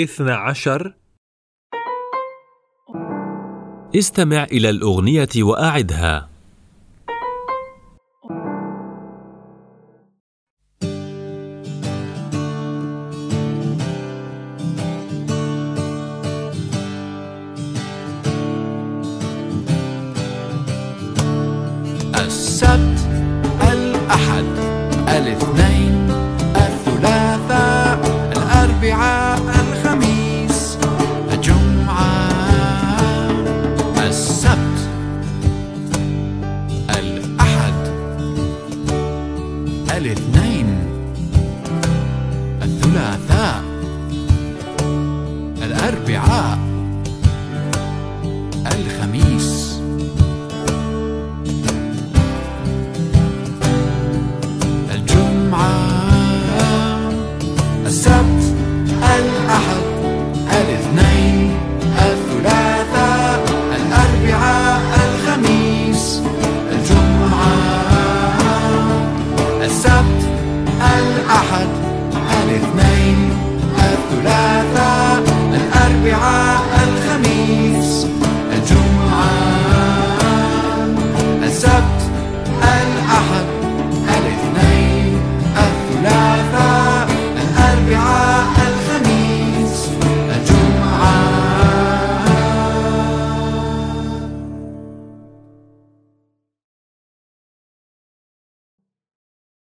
اثنى عشر استمع إلى الأغنية وأعدها. السبت الأحد الإثنين. الاثنين الثلاثاء. الأربعاء. الخميس. الأحد الاثنين الثلاثاء الأربعاء.